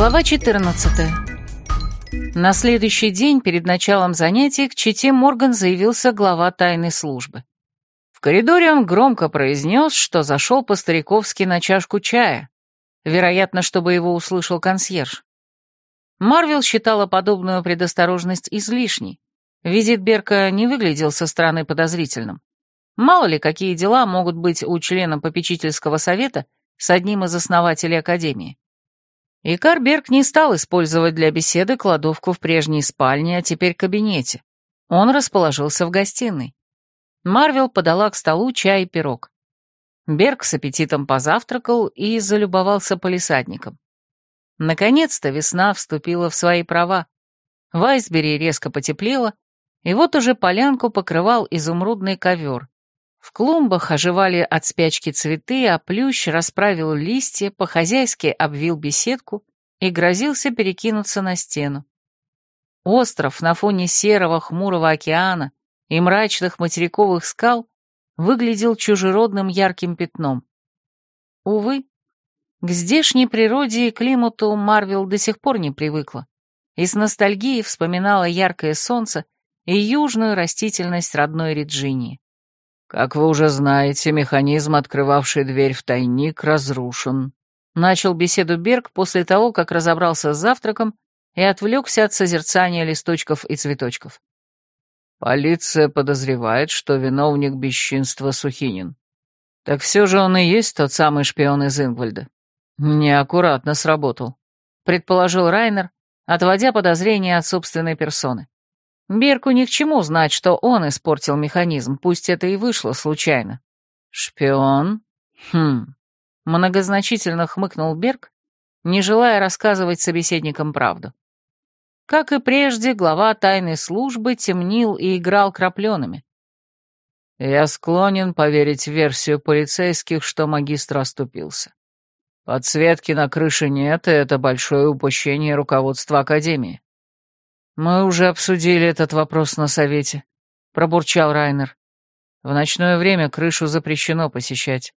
Глава 14. На следующий день перед началом занятий к Чите Морган заявился глава тайной службы. В коридоре он громко произнес, что зашел по-стариковски на чашку чая, вероятно, чтобы его услышал консьерж. Марвел считала подобную предосторожность излишней. Визит Берка не выглядел со стороны подозрительным. Мало ли, какие дела могут быть у члена попечительского совета с одним из основателей Академии. И Карберг не стал использовать для беседы кладовку в прежней спальне, а теперь кабинете. Он расположился в гостиной. Марвел подала к столу чай и пирог. Берг с аппетитом позавтракал и залюбовался полисадником. Наконец-то весна вступила в свои права. В Айсбери резко потеплело, и вот уже полянку покрывал изумрудный ковер. В клумбах оживали от спячки цветы, а плющ расправил листья, по-хозяйски обвил беседку и грозился перекинуться на стену. Остров на фоне серого хмурого океана и мрачных материковых скал выглядел чужеродным ярким пятном. Увы, к здешней природе и климату Марвел до сих пор не привыкла и с ностальгией вспоминала яркое солнце и южную растительность родной Реджинии. «Как вы уже знаете, механизм, открывавший дверь в тайник, разрушен», — начал беседу Берг после того, как разобрался с завтраком и отвлекся от созерцания листочков и цветочков. «Полиция подозревает, что виновник бесчинства Сухинин. Так все же он и есть тот самый шпион из Ингвальда. Неаккуратно сработал», — предположил Райнер, отводя подозрения от собственной персоны. Берку ни к чему знать, что он испортил механизм, пусть это и вышло случайно. Шпион? Хм. Многозначительно хмыкнул Берг, не желая рассказывать собеседникам правду. Как и прежде, глава тайной службы темнил и играл крапленными. Я склонен поверить в версию полицейских, что магистр оступился. Подсветки на крыше нет, и это большое упущение руководства Академии. «Мы уже обсудили этот вопрос на совете», — пробурчал Райнер. «В ночное время крышу запрещено посещать.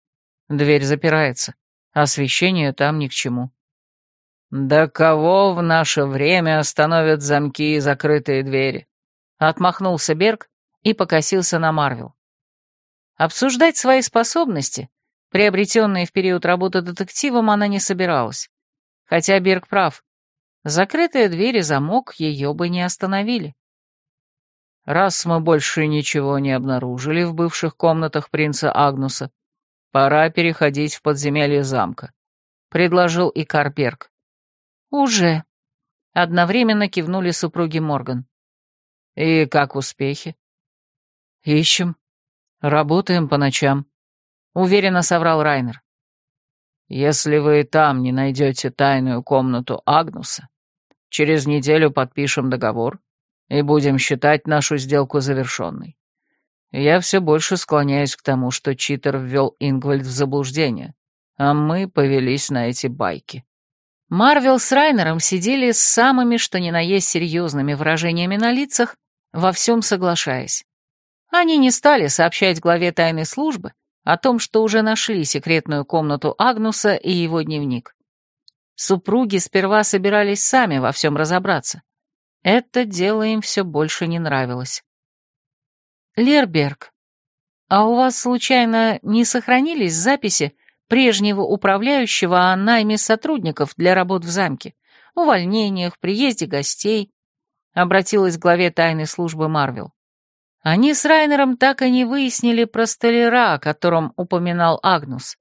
Дверь запирается, освещение там ни к чему». «Да кого в наше время остановят замки и закрытые двери?» — отмахнулся Берг и покосился на Марвел. Обсуждать свои способности, приобретенные в период работы детективом, она не собиралась. Хотя Берг прав, Закрытые двери замок ее бы не остановили. Раз мы больше ничего не обнаружили в бывших комнатах принца Агнуса, пора переходить в подземелье замка, — предложил и Карберг. Уже. Одновременно кивнули супруги Морган. И как успехи? Ищем. Работаем по ночам, — уверенно соврал Райнер. Если вы там не найдете тайную комнату Агнуса, Через неделю подпишем договор и будем считать нашу сделку завершенной. Я все больше склоняюсь к тому, что читер ввел Ингвальд в заблуждение, а мы повелись на эти байки. Марвел с Райнером сидели с самыми что ни на есть серьезными выражениями на лицах, во всем соглашаясь. Они не стали сообщать главе тайной службы о том, что уже нашли секретную комнату Агнуса и его дневник. Супруги сперва собирались сами во всем разобраться. Это дело им все больше не нравилось. «Лерберг, а у вас, случайно, не сохранились записи прежнего управляющего о найме сотрудников для работ в замке, увольнениях, приезде гостей?» обратилась к главе тайной службы Марвел. Они с Райнером так и не выяснили про столяра, о котором упоминал Агнус.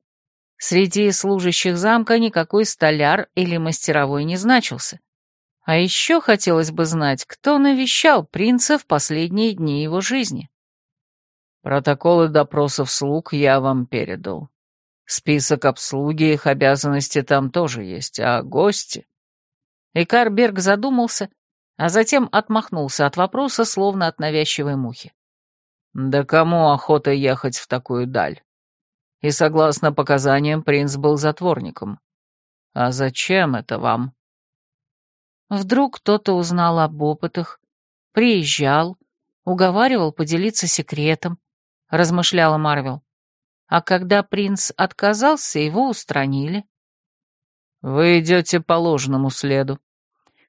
Среди служащих замка никакой столяр или мастеровой не значился. А еще хотелось бы знать, кто навещал принца в последние дни его жизни. Протоколы допросов слуг я вам передал. Список обслуги их обязанности там тоже есть, а гости... Икарберг задумался, а затем отмахнулся от вопроса, словно от навязчивой мухи. «Да кому охота ехать в такую даль? И, согласно показаниям, принц был затворником. А зачем это вам? Вдруг кто-то узнал об опытах, приезжал, уговаривал поделиться секретом, размышляла Марвел. А когда принц отказался, его устранили. Вы идете по ложному следу.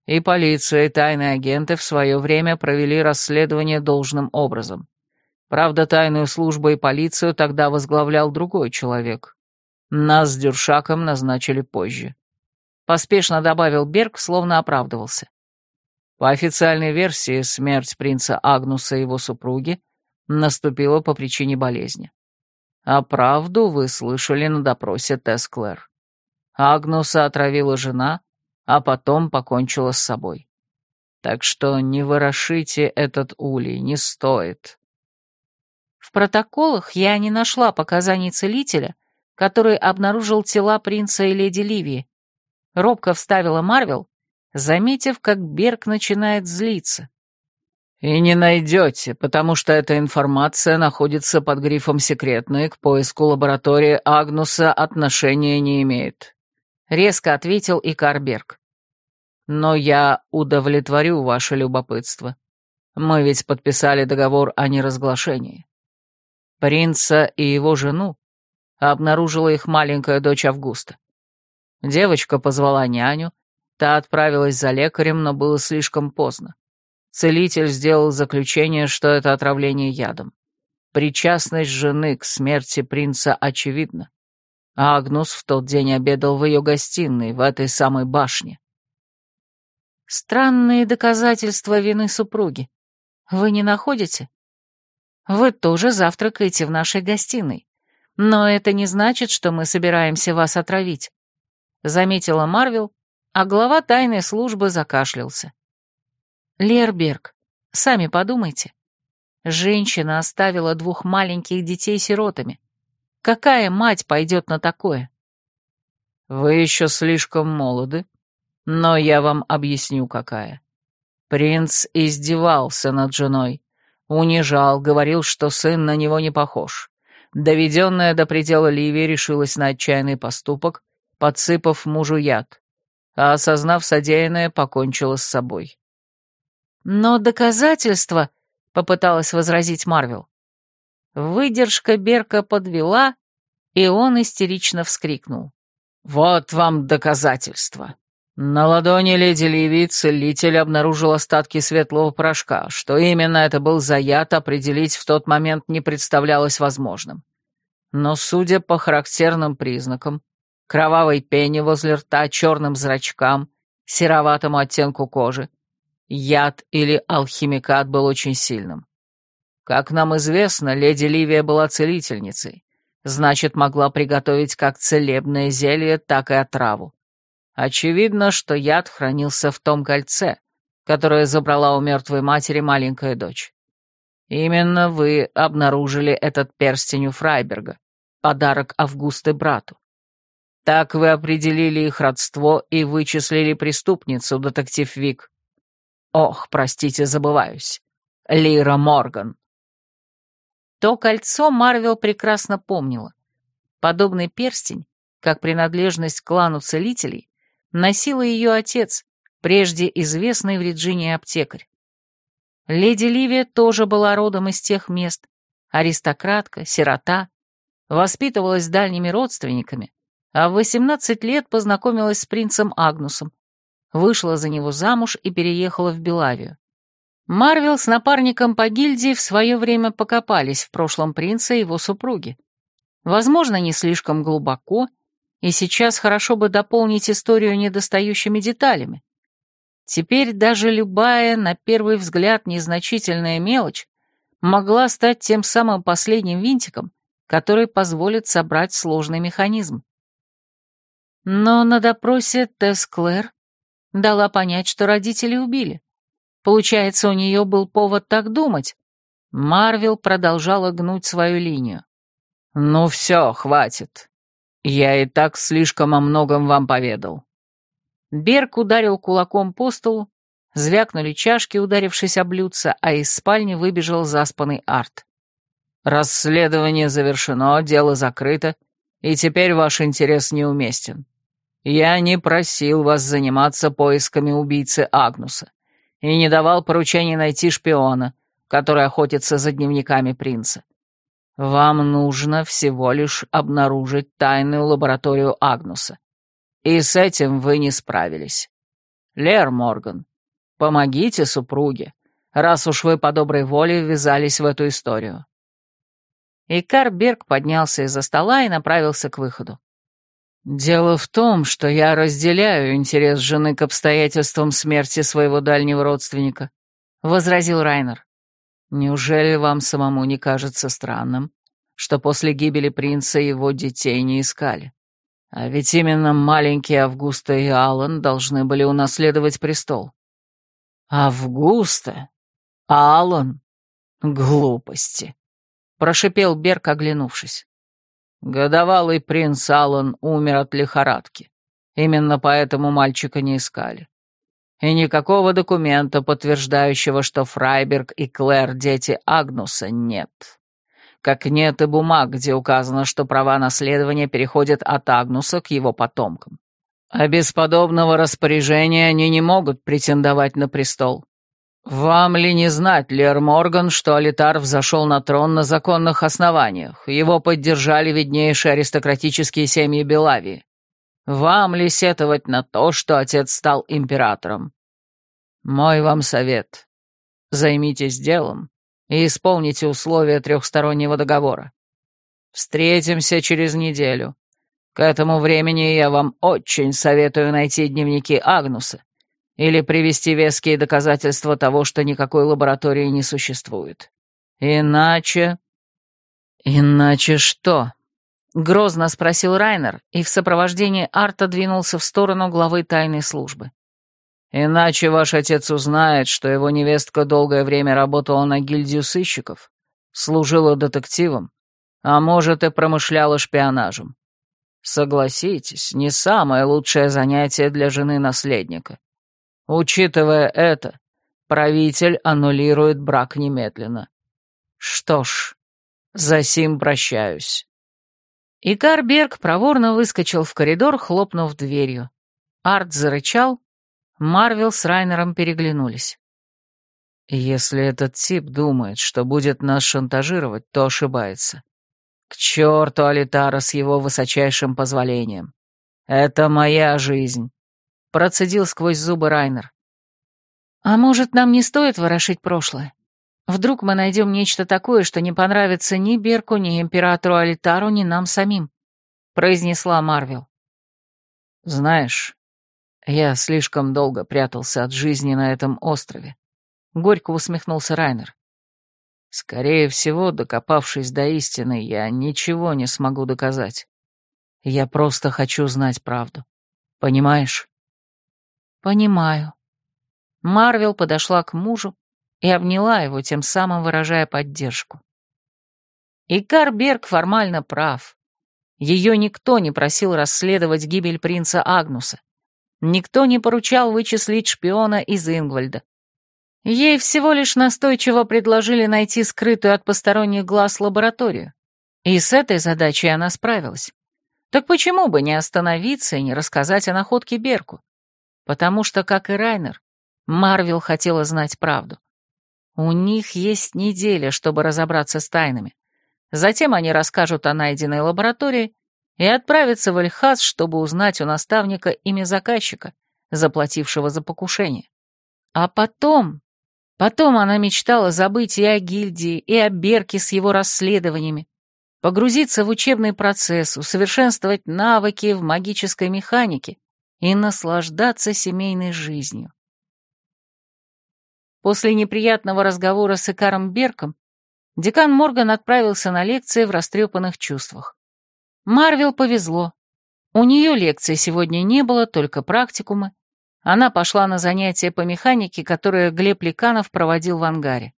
И полиция, и тайные агенты в свое время провели расследование должным образом. Правда, тайную службу и полицию тогда возглавлял другой человек. Нас с Дюршаком назначили позже. Поспешно добавил Берг, словно оправдывался. По официальной версии, смерть принца Агнуса и его супруги наступила по причине болезни. А правду вы слышали на допросе Тесс Клэр. Агнуса отравила жена, а потом покончила с собой. Так что не ворошите этот улей, не стоит. В протоколах я не нашла показаний целителя, который обнаружил тела принца и леди Ливии. Робко вставила Марвел, заметив, как Берг начинает злиться. И не найдете, потому что эта информация находится под грифом «секретной», к поиску лаборатории Агнуса отношения не имеет. Резко ответил Икар Берг. Но я удовлетворю ваше любопытство. Мы ведь подписали договор о неразглашении. Принца и его жену обнаружила их маленькая дочь Августа. Девочка позвала няню, та отправилась за лекарем, но было слишком поздно. Целитель сделал заключение, что это отравление ядом. Причастность жены к смерти принца очевидна. А Агнус в тот день обедал в ее гостиной, в этой самой башне. Странные доказательства вины супруги. Вы не находите? Вы тоже завтракаете в нашей гостиной. Но это не значит, что мы собираемся вас отравить», — заметила Марвел, а глава тайной службы закашлялся. «Лерберг, сами подумайте. Женщина оставила двух маленьких детей сиротами. Какая мать пойдет на такое?» «Вы еще слишком молоды, но я вам объясню, какая. Принц издевался над женой, Унижал, говорил, что сын на него не похож. Доведенная до предела Ливия решилась на отчаянный поступок, подсыпав мужу яд, а, осознав содеянное, покончила с собой. «Но доказательства», — попыталась возразить Марвел. Выдержка Берка подвела, и он истерично вскрикнул. «Вот вам доказательства!» На ладони леди Ливии целитель обнаружил остатки светлого порошка. Что именно это был за яд, определить в тот момент не представлялось возможным. Но, судя по характерным признакам, кровавой пене возле рта, черным зрачкам, сероватому оттенку кожи, яд или алхимикат был очень сильным. Как нам известно, леди Ливия была целительницей, значит, могла приготовить как целебное зелье, так и отраву. Очевидно, что яд хранился в том кольце, которое забрала у мертвой матери маленькая дочь. Именно вы обнаружили этот перстень у Фрайберга, подарок Августы брату. Так вы определили их родство и вычислили преступницу, детектив Вик. Ох, простите, забываюсь. Лира Морган. То кольцо Марвел прекрасно помнила. Подобный перстень, как принадлежность клану целителей, носила ее отец, прежде известный в Вирджинии аптекарь. Леди Ливия тоже была родом из тех мест, аристократка, сирота, воспитывалась с дальними родственниками, а в 18 лет познакомилась с принцем Агнусом, вышла за него замуж и переехала в Белавию. Марвел с напарником по гильдии в свое время покопались в прошлом принца и его супруги. Возможно, не слишком глубоко, и сейчас хорошо бы дополнить историю недостающими деталями. Теперь даже любая, на первый взгляд, незначительная мелочь могла стать тем самым последним винтиком, который позволит собрать сложный механизм. Но на допросе Тесс Клэр дала понять, что родители убили. Получается, у нее был повод так думать. Марвел продолжала гнуть свою линию. «Ну все, хватит. «Я и так слишком о многом вам поведал». Берг ударил кулаком по столу, звякнули чашки, ударившись о блюдце, а из спальни выбежал заспанный Арт. «Расследование завершено, дело закрыто, и теперь ваш интерес неуместен. Я не просил вас заниматься поисками убийцы Агнуса и не давал поручений найти шпиона, который охотится за дневниками принца. Вам нужно всего лишь обнаружить тайную лабораторию Агнуса. И с этим вы не справились. Лер Морган, помогите супруге, раз уж вы по доброй воле ввязались в эту историю». Икар Берг поднялся из-за стола и направился к выходу. «Дело в том, что я разделяю интерес жены к обстоятельствам смерти своего дальнего родственника», — возразил Райнер. «Неужели вам самому не кажется странным, что после гибели принца его детей не искали? А ведь именно маленькие Августа и Алан должны были унаследовать престол». «Августа? Алан? Глупости!» — прошипел Берг, оглянувшись. Годовалый принц Аллан умер от лихорадки. Именно поэтому мальчика не искали. И никакого документа, подтверждающего, что Фрайберг и Клэр — дети Агнуса, нет. Как нет и бумаг, где указано, что права наследования переходят от Агнуса к его потомкам. А без подобного распоряжения они не могут претендовать на престол. «Вам ли не знать, Лер Морган, что Алитар взошел на трон на законных основаниях? Его поддержали виднейшие аристократические семьи Белавии. Вам ли сетовать на то, что отец стал императором? Мой вам совет. Займитесь делом и исполните условия трехстороннего договора. Встретимся через неделю. К этому времени я вам очень советую найти дневники Агнуса или привести веские доказательства того, что никакой лаборатории не существует. Иначе... Иначе что? Грозно спросил Райнер и в сопровождении Арта двинулся в сторону главы тайной службы. Иначе ваш отец узнает, что его невестка долгое время работала на гильдию сыщиков, служила детективом, а может и промышляла шпионажем. Согласитесь, не самое лучшее занятие для жены наследника. Учитывая это, правитель аннулирует брак немедленно. Что ж, за сим прощаюсь. И Карберг проворно выскочил в коридор, хлопнув дверью. Арт зарычал, Марвел с Райнером переглянулись. «Если этот тип думает, что будет нас шантажировать, то ошибается. К черту Алитара с его высочайшим позволением. Это моя жизнь процедил сквозь зубы Райнер. «А может, нам не стоит ворошить прошлое? Вдруг мы найдем нечто такое, что не понравится ни Берку, ни императору Алитару, ни нам самим», — произнесла Марвел. «Знаешь, я слишком долго прятался от жизни на этом острове», — горько усмехнулся Райнер. «Скорее всего, докопавшись до истины, я ничего не смогу доказать. Я просто хочу знать правду. Понимаешь?» «Понимаю». Марвел подошла к мужу и обняла его, тем самым выражая поддержку. И Карберг формально прав. Ее никто не просил расследовать гибель принца Агнуса. Никто не поручал вычислить шпиона из Ингвальда. Ей всего лишь настойчиво предложили найти скрытую от посторонних глаз лабораторию. И с этой задачей она справилась. Так почему бы не остановиться и не рассказать о находке Берку? Потому что, как и Райнер, Марвел хотела знать правду. У них есть неделя, чтобы разобраться с тайнами. Затем они расскажут о найденной лаборатории и отправятся в Эльхаз, чтобы узнать у наставника имя заказчика, заплатившего за покушение. А потом... Потом она мечтала забыть и о гильдии, и о Берке с его расследованиями, погрузиться в учебный процесс, усовершенствовать навыки в магической механике и наслаждаться семейной жизнью. После неприятного разговора с Икаром Берком декан Морган отправился на лекции в растрепанных чувствах. Марвел повезло. У нее лекций сегодня не было, только практикумы. Она пошла на занятия по механике, которые Глеб Ликанов проводил в ангаре.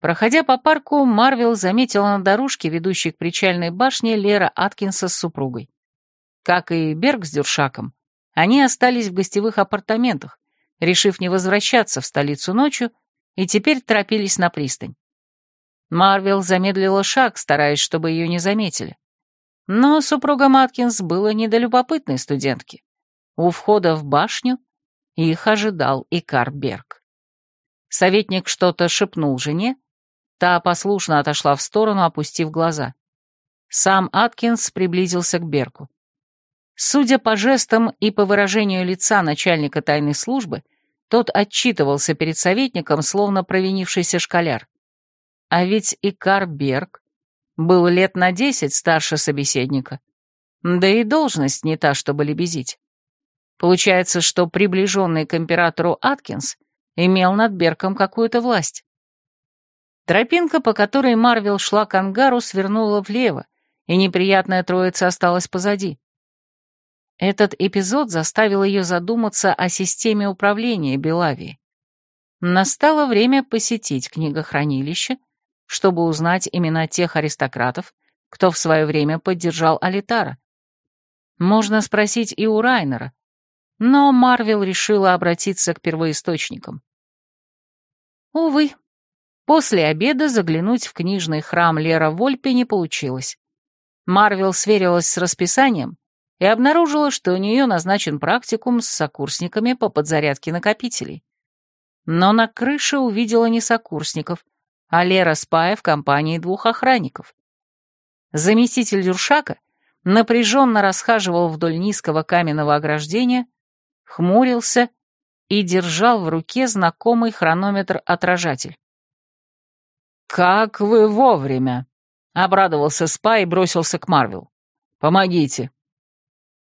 Проходя по парку, Марвел заметила на дорожке, ведущей к причальной башне, Лера Аткинса с супругой. Как и Берг с Дюршаком, они остались в гостевых апартаментах, решив не возвращаться в столицу ночью, и теперь торопились на пристань. Марвел замедлила шаг, стараясь, чтобы ее не заметили. Но супруга Маткинс была недолюбопытной студентки. У входа в башню их ожидал Икар Берг. Советник что-то шепнул жене, Та послушно отошла в сторону, опустив глаза. Сам Аткинс приблизился к Берку. Судя по жестам и по выражению лица начальника тайной службы, тот отчитывался перед советником, словно провинившийся школяр. А ведь Икар Берг был лет на десять старше собеседника. Да и должность не та, чтобы лебезить. Получается, что приближенный к императору Аткинс имел над Берком какую-то власть. Тропинка, по которой Марвел шла к ангару, свернула влево, и неприятная троица осталась позади. Этот эпизод заставил ее задуматься о системе управления Белавии. Настало время посетить книгохранилище, чтобы узнать имена тех аристократов, кто в свое время поддержал Алитара. Можно спросить и у Райнера, но Марвел решила обратиться к первоисточникам. Увы, после обеда заглянуть в книжный храм Лера Вольпе не получилось. Марвел сверилась с расписанием и обнаружила, что у нее назначен практикум с сокурсниками по подзарядке накопителей. Но на крыше увидела не сокурсников, а Лера Спая в компании двух охранников. Заместитель Дюршака напряженно расхаживал вдоль низкого каменного ограждения, хмурился и держал в руке знакомый хронометр-отражатель. «Как вы вовремя!» — обрадовался Спа и бросился к Марвел. «Помогите!»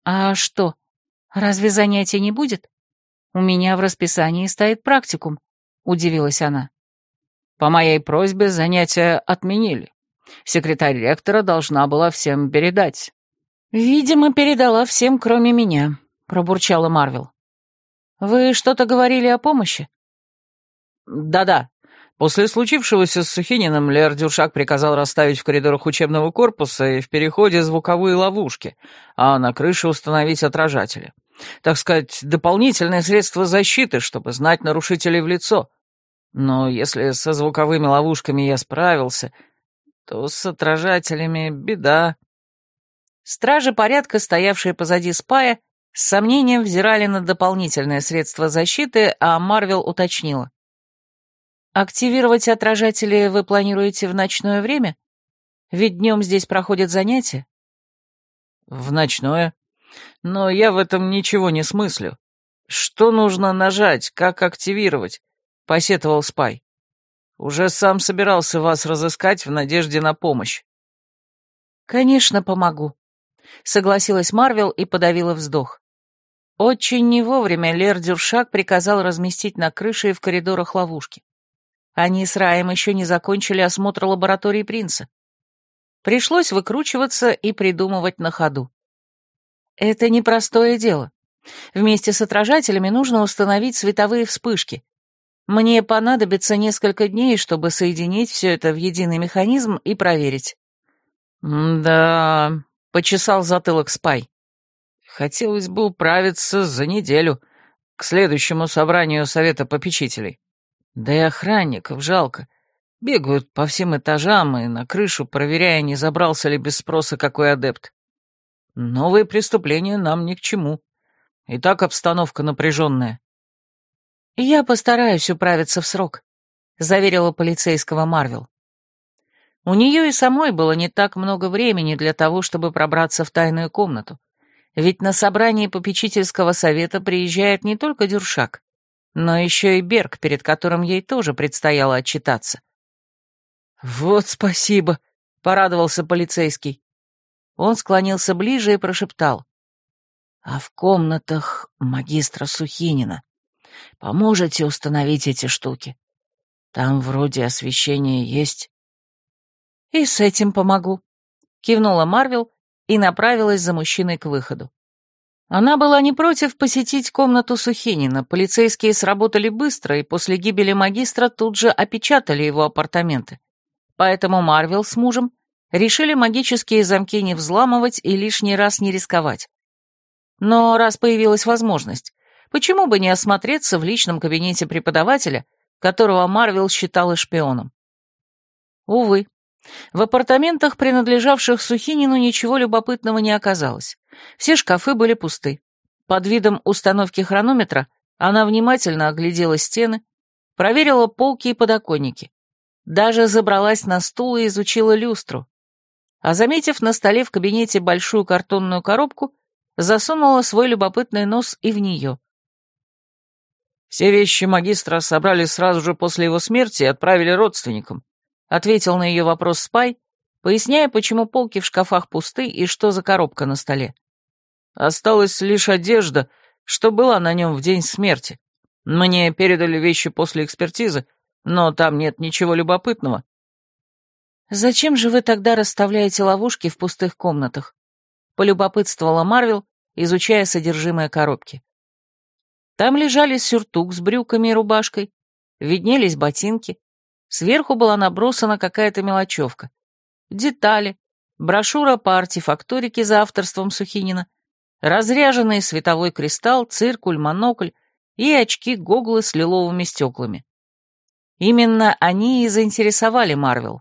«А что, разве занятия не будет? У меня в расписании стоит практикум», — удивилась она. «По моей просьбе занятия отменили. Секретарь ректора должна была всем передать». «Видимо, передала всем, кроме меня», — пробурчала Марвел. «Вы что-то говорили о помощи?» «Да-да. После случившегося с Сухининым Лер Дюшак приказал расставить в коридорах учебного корпуса и в переходе звуковые ловушки, а на крыше установить отражатели. Так сказать, дополнительное средство защиты, чтобы знать нарушителей в лицо. Но если со звуковыми ловушками я справился, то с отражателями беда». Стражи порядка, стоявшие позади спая, с сомнением взирали на дополнительное средство защиты, а Марвел уточнила. «Активировать отражатели вы планируете в ночное время? Ведь днем здесь проходят занятия». «В ночное? Но я в этом ничего не смыслю. Что нужно нажать, как активировать?» — посетовал Спай. «Уже сам собирался вас разыскать в надежде на помощь». «Конечно, помогу», — согласилась Марвел и подавила вздох. Очень не вовремя Лер Дюршак приказал разместить на крыше и в коридорах ловушки. Они с Раем еще не закончили осмотр лаборатории принца. Пришлось выкручиваться и придумывать на ходу. Это непростое дело. Вместе с отражателями нужно установить световые вспышки. Мне понадобится несколько дней, чтобы соединить все это в единый механизм и проверить. «Да...» — почесал затылок Спай. Хотелось бы управиться за неделю, к следующему собранию совета попечителей. Да и охранников жалко. Бегают по всем этажам и на крышу, проверяя, не забрался ли без спроса какой адепт. Новые преступления нам ни к чему. И так обстановка напряженная. «Я постараюсь управиться в срок», — заверила полицейского Марвел. У нее и самой было не так много времени для того, чтобы пробраться в тайную комнату. Ведь на собрании попечительского совета приезжает не только Дюршак, но еще и Берг, перед которым ей тоже предстояло отчитаться. «Вот спасибо», — порадовался полицейский. Он склонился ближе и прошептал. «А в комнатах магистра Сухинина поможете установить эти штуки? Там вроде освещение есть». «И с этим помогу», — кивнула Марвел и направилась за мужчиной к выходу. Она была не против посетить комнату Сухинина, полицейские сработали быстро и после гибели магистра тут же опечатали его апартаменты. Поэтому Марвел с мужем решили магические замки не взламывать и лишний раз не рисковать. Но раз появилась возможность, почему бы не осмотреться в личном кабинете преподавателя, которого Марвел считала шпионом? Увы, в апартаментах, принадлежавших Сухинину, ничего любопытного не оказалось. Все шкафы были пусты. Под видом установки хронометра она внимательно оглядела стены, проверила полки и подоконники. Даже забралась на стул и изучила люстру. А заметив на столе в кабинете большую картонную коробку, засунула свой любопытный нос и в нее. «Все вещи магистра собрали сразу же после его смерти и отправили родственникам», ответил на ее вопрос Спай, поясняя, почему полки в шкафах пусты и что за коробка на столе. Осталась лишь одежда, что была на нем в день смерти. Мне передали вещи после экспертизы, но там нет ничего любопытного. «Зачем же вы тогда расставляете ловушки в пустых комнатах?» — полюбопытствовала Марвел, изучая содержимое коробки. Там лежали сюртук с брюками и рубашкой, виднелись ботинки, сверху была набросана какая-то мелочевка. Детали, брошюра по артефакторике за авторством Сухинина, разряженный световой кристалл, циркуль, монокль и очки-гоглы с лиловыми стеклами. Именно они и заинтересовали Марвел.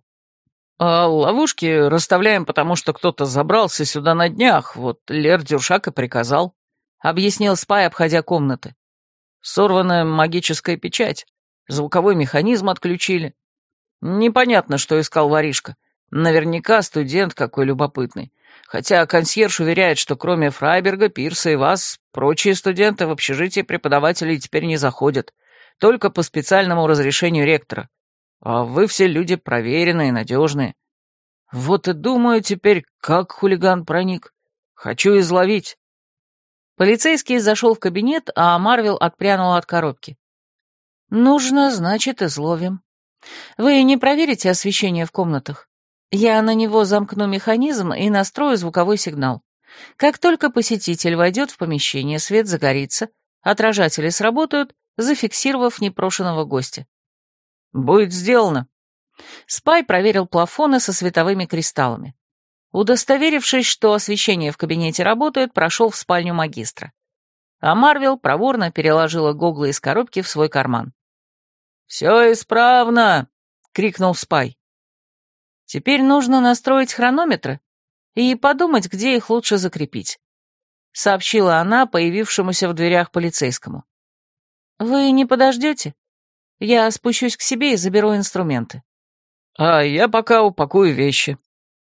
А ловушки расставляем, потому что кто-то забрался сюда на днях, вот Лер Дюршак и приказал, — объяснил Спай, обходя комнаты. Сорванная магическая печать. Звуковой механизм отключили. Непонятно, что искал воришка. Наверняка студент какой любопытный. Хотя консьерж уверяет, что кроме Фрайберга, Пирса и вас, прочие студенты в общежитие преподавателей теперь не заходят. Только по специальному разрешению ректора. А вы все люди проверенные, надежные. Вот и думаю теперь, как хулиган проник. Хочу изловить. Полицейский зашел в кабинет, а Марвел отпрянула от коробки. «Нужно, значит, изловим. Вы не проверите освещение в комнатах? Я на него замкну механизм и настрою звуковой сигнал. Как только посетитель войдет в помещение, свет загорится, отражатели сработают, зафиксировав непрошенного гостя. «Будет сделано». Спай проверил плафоны со световыми кристаллами. Удостоверившись, что освещение в кабинете работает, прошел в спальню магистра. А Марвел проворно переложила гоглы из коробки в свой карман. «Все исправно!» — крикнул Спай. «Теперь нужно настроить хронометры и подумать, где их лучше закрепить», — сообщила она появившемуся в дверях полицейскому. «Вы не подождете? Я спущусь к себе и заберу инструменты». «А я пока упакую вещи»,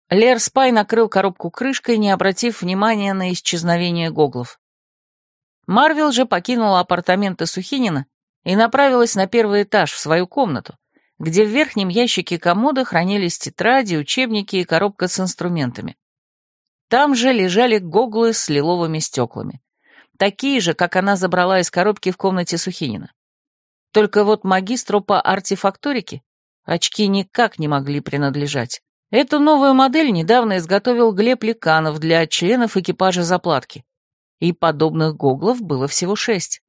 Лер Спай накрыл коробку крышкой, не обратив внимания на исчезновение гоглов. Марвел же покинула апартаменты Сухинина и направилась на первый этаж, в свою комнату, где в верхнем ящике комода хранились тетради, учебники и коробка с инструментами. Там же лежали гоглы с лиловыми стеклами. Такие же, как она забрала из коробки в комнате Сухинина. Только вот магистру по артефакторике очки никак не могли принадлежать. Эту новую модель недавно изготовил Глеб Леканов для членов экипажа заплатки. И подобных гоглов было всего шесть.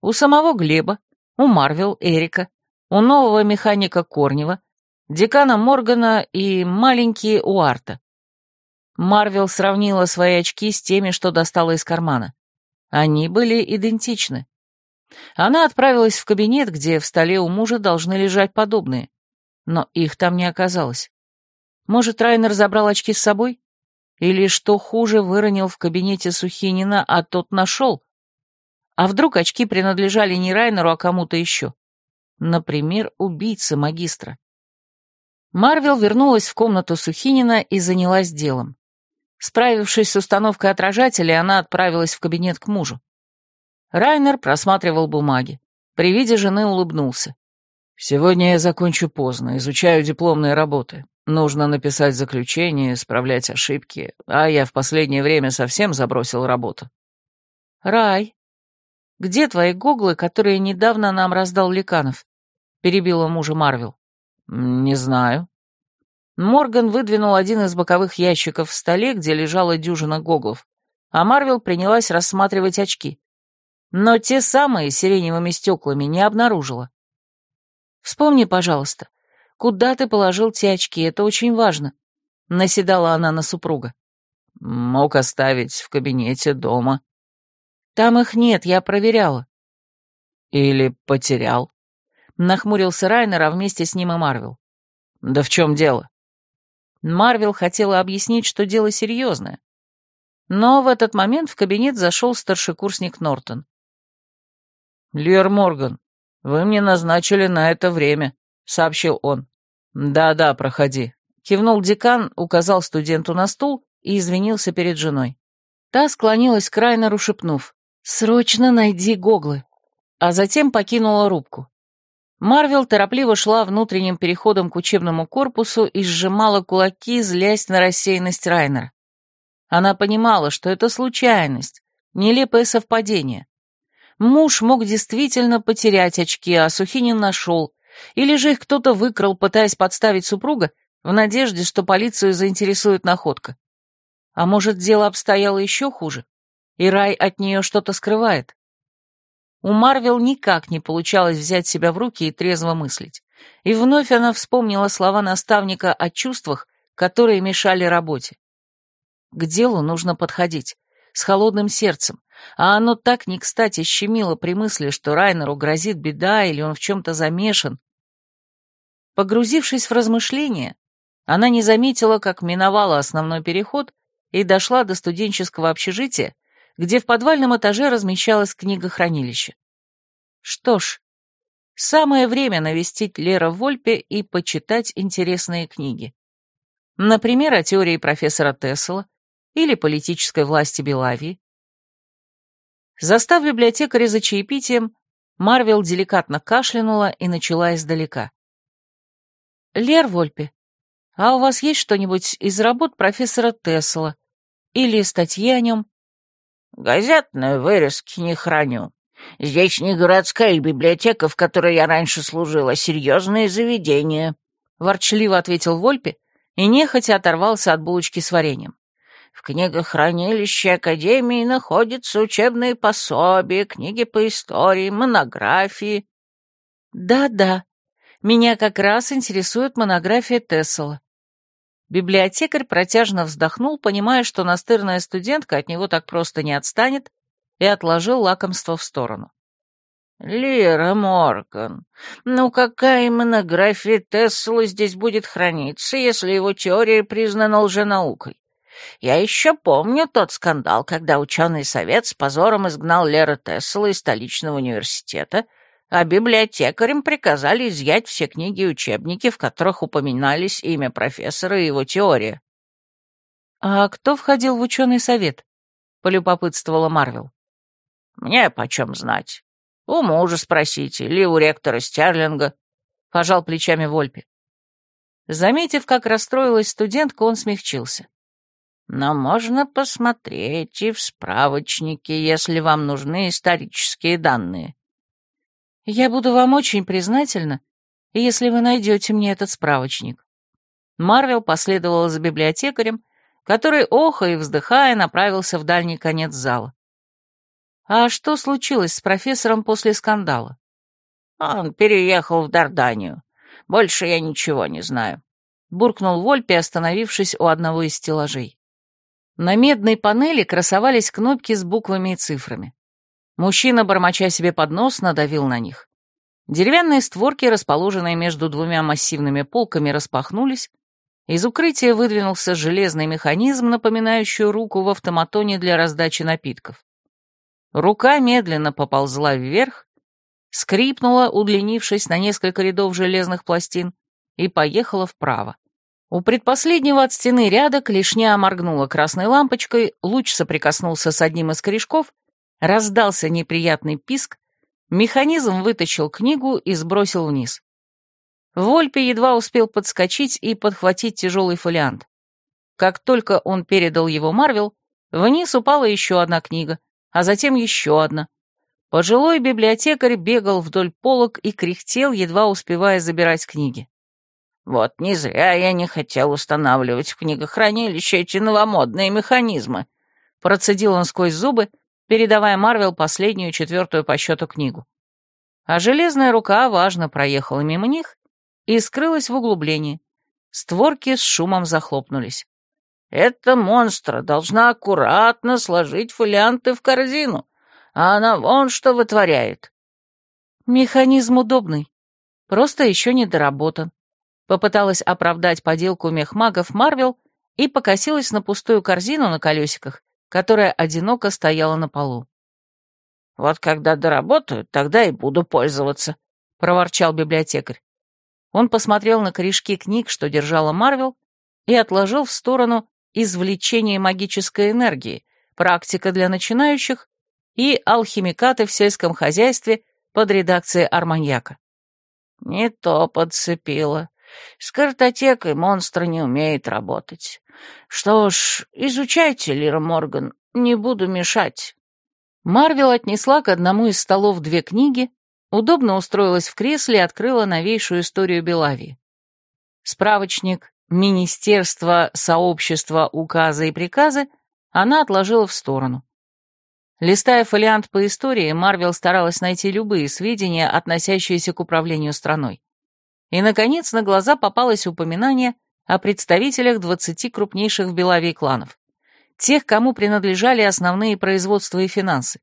У самого Глеба, у Марвел, Эрика, у нового механика Корнева, декана Моргана и маленькие у Арта. Марвел сравнила свои очки с теми, что достала из кармана. Они были идентичны. Она отправилась в кабинет, где в столе у мужа должны лежать подобные, но их там не оказалось. Может, Райнер забрал очки с собой? Или, что хуже, выронил в кабинете Сухинина, а тот нашел? А вдруг очки принадлежали не Райнеру, а кому-то еще? Например, убийце магистра. Марвел вернулась в комнату Сухинина и занялась делом. Справившись с установкой отражателя, она отправилась в кабинет к мужу. Райнер просматривал бумаги. При виде жены улыбнулся. «Сегодня я закончу поздно, изучаю дипломные работы. Нужно написать заключение, исправлять ошибки, а я в последнее время совсем забросил работу. «Рай, где твои гуглы, которые недавно нам раздал Ликанов?» — перебила мужа Марвел. «Не знаю». Морган выдвинул один из боковых ящиков в столе, где лежала дюжина гоглов, а Марвел принялась рассматривать очки. Но те самые сиреневыми стеклами не обнаружила. «Вспомни, пожалуйста, Куда ты положил те очки? Это очень важно. Наседала она на супруга. Мог оставить в кабинете дома. Там их нет, я проверяла. Или потерял. Нахмурился Райнер, а вместе с ним и Марвел. Да в чем дело? Марвел хотела объяснить, что дело серьезное. Но в этот момент в кабинет зашел старшекурсник Нортон. «Лер Морган, вы мне назначили на это время», — сообщил он. «Да-да, проходи», — кивнул декан, указал студенту на стул и извинился перед женой. Та склонилась к Райнеру, шепнув «Срочно найди гоглы», а затем покинула рубку. Марвел торопливо шла внутренним переходом к учебному корпусу и сжимала кулаки, злясь на рассеянность Райнера. Она понимала, что это случайность, нелепое совпадение. Муж мог действительно потерять очки, а Сухинин нашел, или же их кто-то выкрал, пытаясь подставить супруга, в надежде, что полицию заинтересует находка. А может, дело обстояло еще хуже, и Рай от нее что-то скрывает? У Марвел никак не получалось взять себя в руки и трезво мыслить. И вновь она вспомнила слова наставника о чувствах, которые мешали работе. К делу нужно подходить, с холодным сердцем, а оно так не кстати щемило при мысли, что Райнеру грозит беда или он в чем-то замешан. Погрузившись в размышления, она не заметила, как миновала основной переход и дошла до студенческого общежития, где в подвальном этаже размещалось книгохранилище. Что ж, самое время навестить Лера Вольпе и почитать интересные книги. Например, о теории профессора Тессела или политической власти Белавии. Застав библиотекаря за чаепитием, Марвел деликатно кашлянула и начала издалека. «Лер Вольпе, а у вас есть что-нибудь из работ профессора Тессела? Или статьи о нем?» «Газетные вырезки не храню. Здесь не городская библиотека, в которой я раньше служила, а серьезное заведение», — ворчливо ответил Вольпе и нехотя оторвался от булочки с вареньем. В книгохранилище Академии находятся учебные пособия, книги по истории, монографии. Да-да, меня как раз интересует монография Тессела. Библиотекарь протяжно вздохнул, понимая, что настырная студентка от него так просто не отстанет, и отложил лакомство в сторону. «Лира Морган, ну какая монография Тесла здесь будет храниться, если его теория признана лженаукой? Я еще помню тот скандал, когда ученый совет с позором изгнал Лера Тесла из столичного университета, а библиотекарям приказали изъять все книги и учебники, в которых упоминались имя профессора и его теория. «А кто входил в ученый совет?» — полюбопытствовала Марвел. «Мне почем знать. У мужа спросите, или у ректора Стерлинга», — пожал плечами Вольпе. Заметив, как расстроилась студентка, он смягчился. Но можно посмотреть и в справочнике, если вам нужны исторические данные. Я буду вам очень признательна, если вы найдете мне этот справочник. Марвел последовала за библиотекарем, который, охая и вздыхая, направился в дальний конец зала. А что случилось с профессором после скандала? Он переехал в Дарданию. Больше я ничего не знаю. Буркнул Вольпе, остановившись у одного из стеллажей. На медной панели красовались кнопки с буквами и цифрами. Мужчина, бормоча себе под нос, надавил на них. Деревянные створки, расположенные между двумя массивными полками, распахнулись. Из укрытия выдвинулся железный механизм, напоминающий руку в автоматоне для раздачи напитков. Рука медленно поползла вверх, скрипнула, удлинившись на несколько рядов железных пластин, и поехала вправо. У предпоследнего от стены ряда клешня моргнула красной лампочкой, луч соприкоснулся с одним из корешков, раздался неприятный писк, механизм вытащил книгу и сбросил вниз. Вольпе едва успел подскочить и подхватить тяжелый фолиант. Как только он передал его Марвел, вниз упала еще одна книга, а затем еще одна. Пожилой библиотекарь бегал вдоль полок и кряхтел, едва успевая забирать книги. Вот не зря я не хотел устанавливать в книгохранилище эти новомодные механизмы. Процедил он сквозь зубы, передавая Марвел последнюю четвертую по счету книгу. А железная рука важно проехала мимо них и скрылась в углублении. Створки с шумом захлопнулись. «Эта монстра должна аккуратно сложить фолианты в корзину, а она вон что вытворяет». «Механизм удобный, просто еще не доработан», Попыталась оправдать поделку мехмагов Марвел и покосилась на пустую корзину на колесиках, которая одиноко стояла на полу. «Вот когда доработают, тогда и буду пользоваться», — проворчал библиотекарь. Он посмотрел на корешки книг, что держала Марвел, и отложил в сторону «Извлечение магической энергии», «Практика для начинающих» и «Алхимикаты в сельском хозяйстве» под редакцией Арманьяка. «Не то подцепила. С картотекой монстр не умеет работать. Что ж, изучайте, Лира Морган, не буду мешать». Марвел отнесла к одному из столов две книги, удобно устроилась в кресле и открыла новейшую историю Белавии. Справочник Министерства, Сообщества, Указы и Приказы она отложила в сторону. Листая фолиант по истории, Марвел старалась найти любые сведения, относящиеся к управлению страной. И, наконец, на глаза попалось упоминание о представителях 20 крупнейших в Белавии кланов, тех, кому принадлежали основные производства и финансы.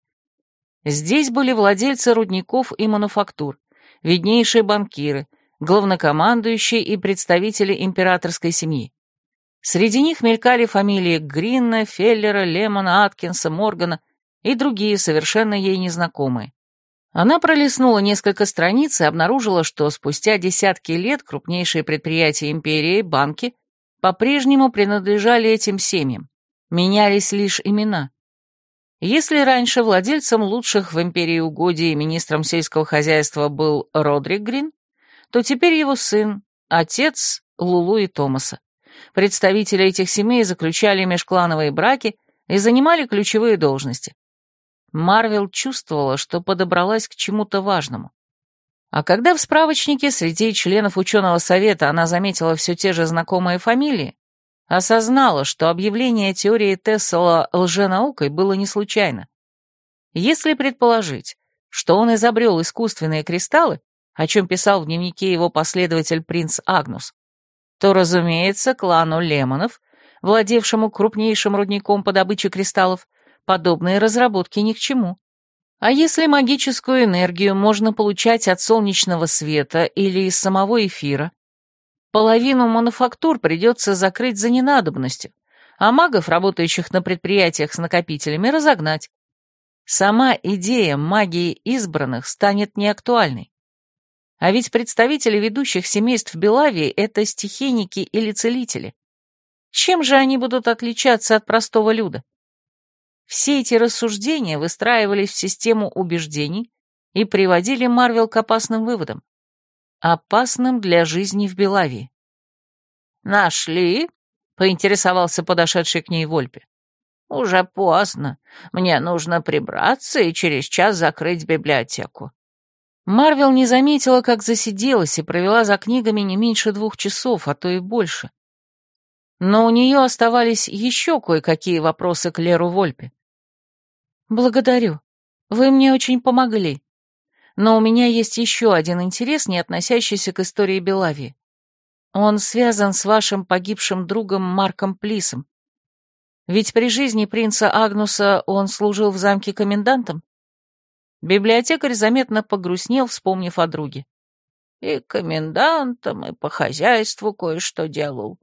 Здесь были владельцы рудников и мануфактур, виднейшие банкиры, главнокомандующие и представители императорской семьи. Среди них мелькали фамилии Гринна, Феллера, Лемона, Аткинса, Моргана и другие совершенно ей незнакомые. Она пролистнула несколько страниц и обнаружила, что спустя десятки лет крупнейшие предприятия империи, банки, по-прежнему принадлежали этим семьям, менялись лишь имена. Если раньше владельцем лучших в империи угодий и министром сельского хозяйства был Родрик Грин, то теперь его сын, отец Лулу и Томаса. Представители этих семей заключали межклановые браки и занимали ключевые должности. Марвел чувствовала, что подобралась к чему-то важному. А когда в справочнике среди членов ученого совета она заметила все те же знакомые фамилии, осознала, что объявление теории Тессела лженаукой было не случайно. Если предположить, что он изобрел искусственные кристаллы, о чем писал в дневнике его последователь принц Агнус, то, разумеется, клану Лемонов, владевшему крупнейшим рудником по добыче кристаллов, подобные разработки ни к чему. А если магическую энергию можно получать от солнечного света или из самого эфира, половину мануфактур придется закрыть за ненадобностью, а магов, работающих на предприятиях с накопителями, разогнать. Сама идея магии избранных станет неактуальной. А ведь представители ведущих семейств Белавии — это стихийники или целители. Чем же они будут отличаться от простого люда? Все эти рассуждения выстраивались в систему убеждений и приводили Марвел к опасным выводам. Опасным для жизни в Белавии. «Нашли?» — поинтересовался подошедший к ней Вольпе. «Уже поздно. Мне нужно прибраться и через час закрыть библиотеку. Марвел не заметила, как засиделась и провела за книгами не меньше двух часов, а то и больше. Но у нее оставались еще кое-какие вопросы к Леру Вольпе. «Благодарю. Вы мне очень помогли. Но у меня есть еще один интерес, не относящийся к истории Белавии. Он связан с вашим погибшим другом Марком Плисом. Ведь при жизни принца Агнуса он служил в замке комендантом?» Библиотекарь заметно погрустнел, вспомнив о друге. И комендантом, и по хозяйству кое-что делал.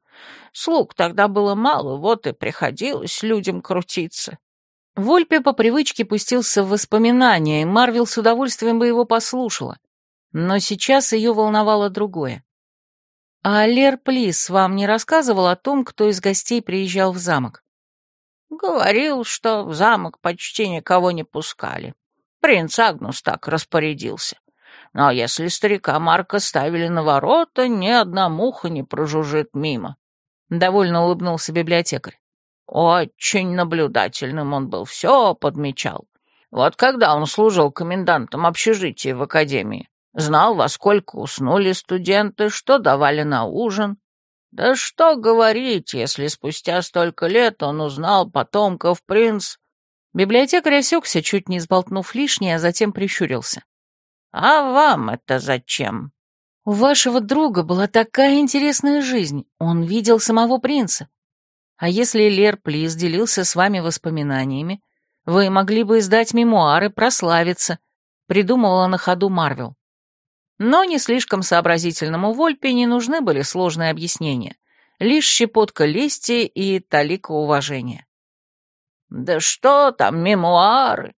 Слуг тогда было мало, вот и приходилось людям крутиться. Вольпе по привычке пустился в воспоминания, и Марвел с удовольствием бы его послушала. Но сейчас ее волновало другое. А Лер Плис вам не рассказывал о том, кто из гостей приезжал в замок? Говорил, что в замок почти никого не пускали. Принц Агнус так распорядился. Но если старика Марка ставили на ворота, ни одна муха не прожужжит мимо. Довольно улыбнулся библиотекарь. Очень наблюдательным он был, все подмечал. Вот когда он служил комендантом общежития в академии, знал, во сколько уснули студенты, что давали на ужин. Да что говорить, если спустя столько лет он узнал потомков принц Библиотекарь осекся, чуть не сболтнув лишнее, а затем прищурился. «А вам это зачем?» «У вашего друга была такая интересная жизнь. Он видел самого принца. А если Лер Плиз делился с вами воспоминаниями, вы могли бы издать мемуары, прославиться», — придумывала на ходу Марвел. Но не слишком сообразительному Вольпе не нужны были сложные объяснения, лишь щепотка лести и талика уважения. Да что там, мемуары?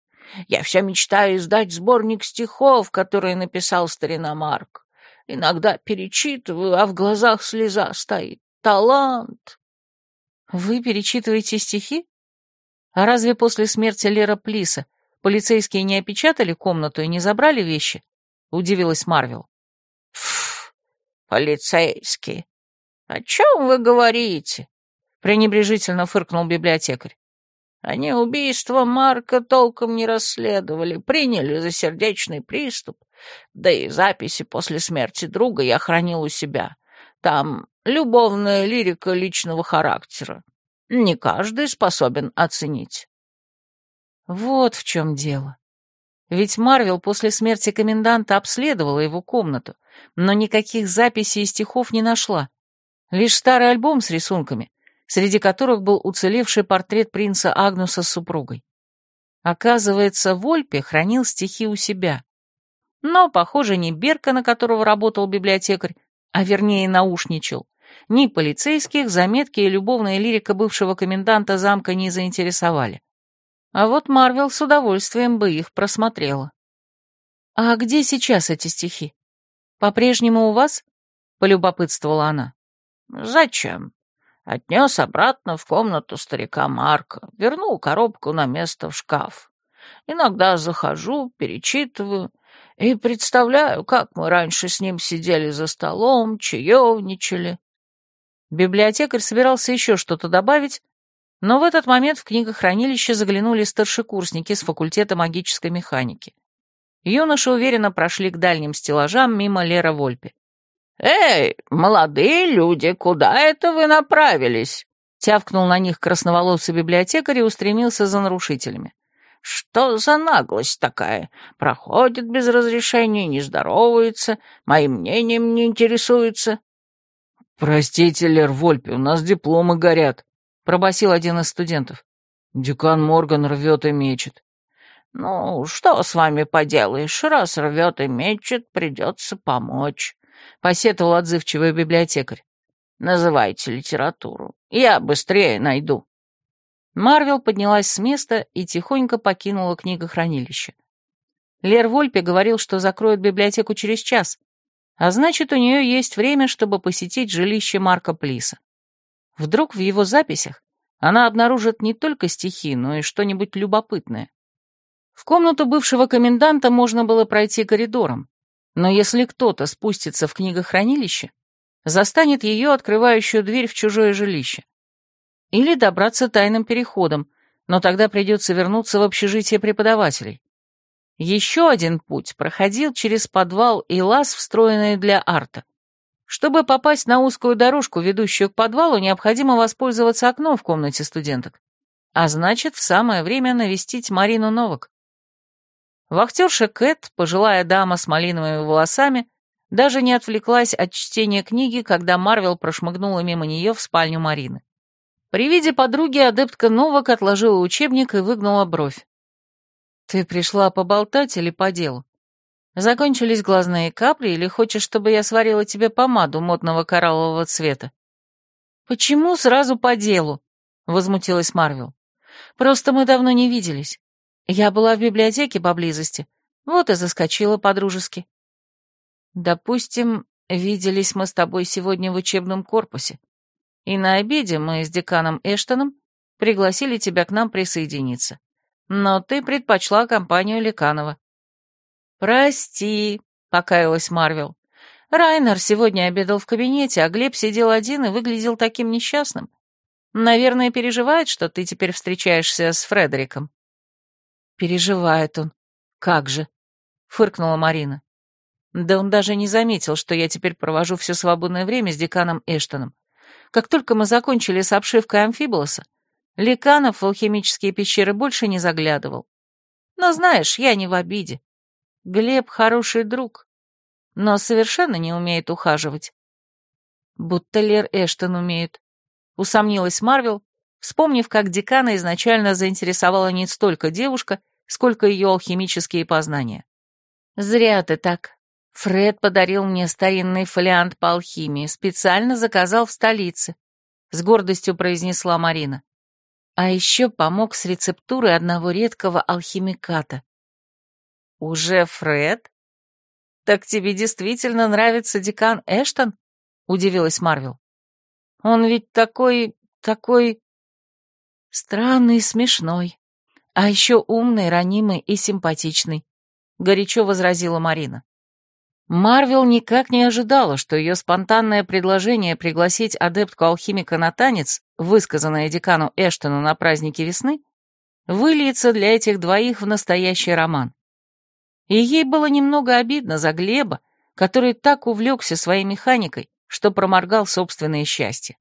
Я все мечтаю издать сборник стихов, которые написал старина Марк. Иногда перечитываю, а в глазах слеза стоит. Талант!» «Вы перечитываете стихи? А разве после смерти Лера Плиса полицейские не опечатали комнату и не забрали вещи?» — удивилась Марвел. «Фу, полицейские! О чем вы говорите?» — пренебрежительно фыркнул библиотекарь. Они убийство Марка толком не расследовали, приняли за сердечный приступ, да и записи после смерти друга я хранил у себя. Там любовная лирика личного характера. Не каждый способен оценить. Вот в чем дело. Ведь Марвел после смерти коменданта обследовала его комнату, но никаких записей и стихов не нашла. Лишь старый альбом с рисунками, среди которых был уцелевший портрет принца Агнуса с супругой. Оказывается, Вольпе хранил стихи у себя. Но, похоже, ни Берка, на которого работал библиотекарь, а вернее наушничал, ни полицейских заметки и любовная лирика бывшего коменданта замка не заинтересовали. А вот Марвел с удовольствием бы их просмотрела. «А где сейчас эти стихи? По-прежнему у вас?» — полюбопытствовала она. «Зачем? Отнес обратно в комнату старика Марка, вернул коробку на место в шкаф. Иногда захожу, перечитываю и представляю, как мы раньше с ним сидели за столом, чаевничали. Библиотекарь собирался еще что-то добавить, но в этот момент в книгохранилище заглянули старшекурсники с факультета магической механики. Юноши уверенно прошли к дальним стеллажам мимо Лера Вольпе. «Эй, молодые люди, куда это вы направились?» Тявкнул на них красноволосый библиотекарь и устремился за нарушителями. «Что за наглость такая? Проходит без разрешения, не здоровается, моим мнением не интересуется». «Простите, Лер Вольпе, у нас дипломы горят», — пробасил один из студентов. «Декан Морган рвет и мечет». «Ну, что с вами поделаешь? Раз рвет и мечет, придется помочь». — посетовал отзывчивый библиотекарь. «Называйте литературу. Я быстрее найду». Марвел поднялась с места и тихонько покинула книгохранилище. Лер Вольпе говорил, что закроет библиотеку через час, а значит, у нее есть время, чтобы посетить жилище Марка Плиса. Вдруг в его записях она обнаружит не только стихи, но и что-нибудь любопытное. В комнату бывшего коменданта можно было пройти коридором, но если кто-то спустится в книгохранилище, застанет ее открывающую дверь в чужое жилище. Или добраться тайным переходом, но тогда придется вернуться в общежитие преподавателей. Еще один путь проходил через подвал и лаз, встроенный для арта. Чтобы попасть на узкую дорожку, ведущую к подвалу, необходимо воспользоваться окном в комнате студенток. А значит, в самое время навестить Марину Новак. Вахтерша Кэт, пожилая дама с малиновыми волосами, даже не отвлеклась от чтения книги, когда Марвел прошмыгнула мимо нее в спальню Марины. При виде подруги адептка Новак отложила учебник и выгнула бровь. «Ты пришла поболтать или по делу? Закончились глазные капли или хочешь, чтобы я сварила тебе помаду модного кораллового цвета?» «Почему сразу по делу?» — возмутилась Марвел. «Просто мы давно не виделись. Я была в библиотеке поблизости, вот и заскочила по-дружески. Допустим, виделись мы с тобой сегодня в учебном корпусе, и на обеде мы с деканом Эштоном пригласили тебя к нам присоединиться. Но ты предпочла компанию Леканова. «Прости», — покаялась Марвел. «Райнер сегодня обедал в кабинете, а Глеб сидел один и выглядел таким несчастным. Наверное, переживает, что ты теперь встречаешься с Фредериком». «Переживает он. Как же!» — фыркнула Марина. «Да он даже не заметил, что я теперь провожу все свободное время с деканом Эштоном. Как только мы закончили с обшивкой амфиболоса, Леканов в алхимические пещеры больше не заглядывал. Но знаешь, я не в обиде. Глеб хороший друг, но совершенно не умеет ухаживать. Будто Лер Эштон умеет. Усомнилась Марвел, вспомнив, как декана изначально заинтересовала не столько девушка, сколько ее алхимические познания. «Зря ты так. Фред подарил мне старинный фолиант по алхимии, специально заказал в столице», — с гордостью произнесла Марина. «А еще помог с рецептурой одного редкого алхимиката». «Уже Фред?» «Так тебе действительно нравится декан Эштон?» — удивилась Марвел. «Он ведь такой... такой...» «Странный смешной. А еще умный, ранимый и симпатичный», — горячо возразила Марина. Марвел никак не ожидала, что ее спонтанное предложение пригласить адептку-алхимика на танец, высказанное декану Эштону на празднике весны, выльется для этих двоих в настоящий роман. И ей было немного обидно за Глеба, который так увлекся своей механикой, что проморгал собственное счастье.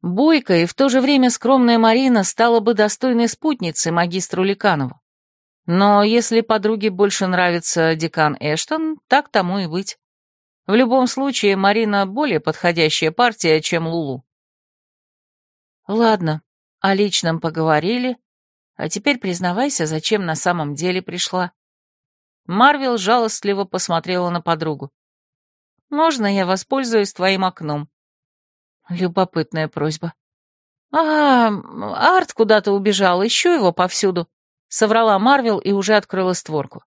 Бойкая и в то же время скромная Марина стала бы достойной спутницей магистру Ликанову. Но если подруге больше нравится декан Эштон, так тому и быть. В любом случае, Марина более подходящая партия, чем Лулу. Ладно, о личном поговорили, а теперь признавайся, зачем на самом деле пришла. Марвел жалостливо посмотрела на подругу. «Можно я воспользуюсь твоим окном?» Любопытная просьба. «А, Арт куда-то убежал, ищу его повсюду», — соврала Марвел и уже открыла створку.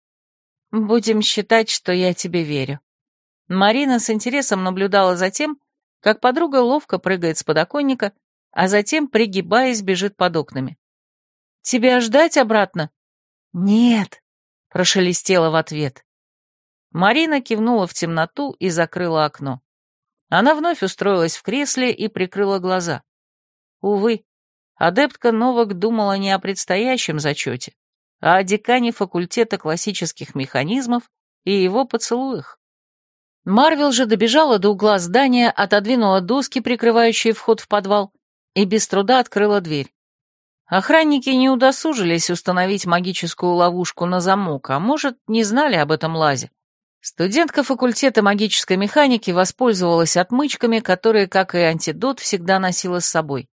«Будем считать, что я тебе верю». Марина с интересом наблюдала за тем, как подруга ловко прыгает с подоконника, а затем, пригибаясь, бежит под окнами. «Тебя ждать обратно?» «Нет», — прошелестела в ответ. Марина кивнула в темноту и закрыла окно. Она вновь устроилась в кресле и прикрыла глаза. Увы, адептка Новак думала не о предстоящем зачете, а о декане факультета классических механизмов и его поцелуях. Марвел же добежала до угла здания, отодвинула доски, прикрывающие вход в подвал, и без труда открыла дверь. Охранники не удосужились установить магическую ловушку на замок, а может, не знали об этом лазе. Студентка факультета магической механики воспользовалась отмычками, которые, как и антидот, всегда носила с собой.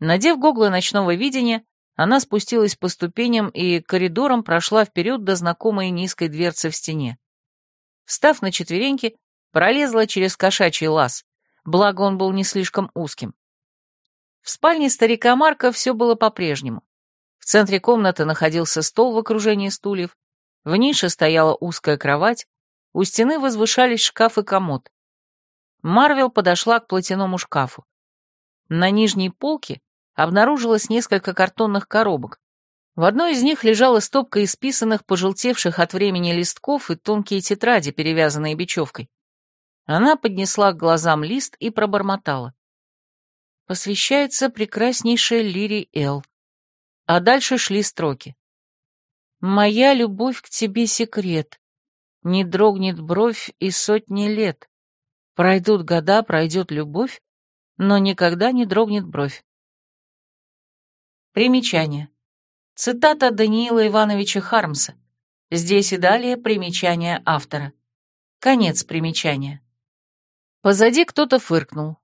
Надев гоглы ночного видения, она спустилась по ступеням и коридором прошла вперед до знакомой низкой дверцы в стене. Встав на четвереньки, пролезла через кошачий лаз, благо он был не слишком узким. В спальне старика Марка все было по-прежнему. В центре комнаты находился стол в окружении стульев, в нише стояла узкая кровать, у стены возвышались шкаф и комод. Марвел подошла к платяному шкафу. На нижней полке обнаружилось несколько картонных коробок. В одной из них лежала стопка исписанных, пожелтевших от времени листков и тонкие тетради, перевязанные бечевкой. Она поднесла к глазам лист и пробормотала. Посвящается прекраснейшая Лири Эл. А дальше шли строки. «Моя любовь к тебе секрет. Не дрогнет бровь и сотни лет. Пройдут года, пройдет любовь, но никогда не дрогнет бровь. Примечание. Цитата Даниила Ивановича Хармса. Здесь и далее примечание автора. Конец примечания. Позади кто-то фыркнул.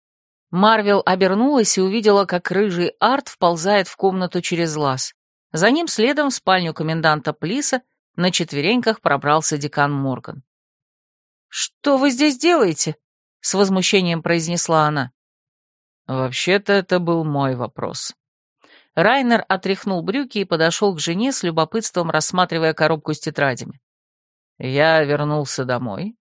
Марвел обернулась и увидела, как рыжий Арт вползает в комнату через лаз. За ним следом в спальню коменданта Плиса на четвереньках пробрался декан Морган. «Что вы здесь делаете?» — с возмущением произнесла она. «Вообще-то это был мой вопрос», Райнер отряхнул брюки и подошел к жене с любопытством, рассматривая коробку с тетрадями. Я вернулся домой.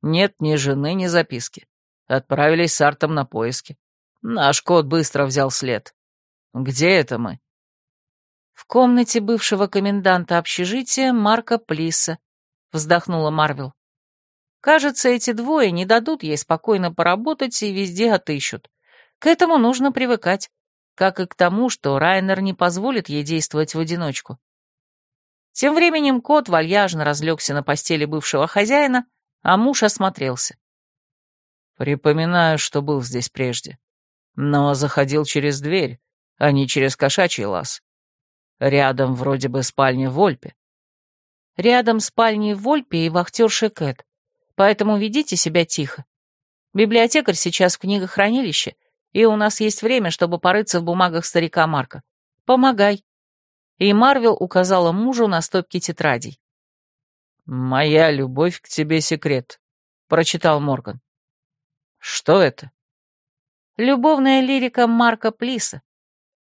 Нет ни жены, ни записки. Отправились с Артом на поиски. Наш кот быстро взял след. Где это мы? В комнате бывшего коменданта общежития Марка Плиса, вздохнула Марвел. Кажется, эти двое не дадут ей спокойно поработать и везде отыщут. К этому нужно привыкать как и к тому, что Райнер не позволит ей действовать в одиночку. Тем временем кот вальяжно разлегся на постели бывшего хозяина, а муж осмотрелся. «Припоминаю, что был здесь прежде, но заходил через дверь, а не через кошачий лаз. Рядом вроде бы спальня Вольпе». «Рядом спальни Вольпе и вахтерши Кэт, поэтому ведите себя тихо. Библиотекарь сейчас в книгохранилище, и у нас есть время, чтобы порыться в бумагах старика Марка. Помогай». И Марвел указала мужу на стопки тетрадей. «Моя любовь к тебе секрет», — прочитал Морган. «Что это?» «Любовная лирика Марка Плиса.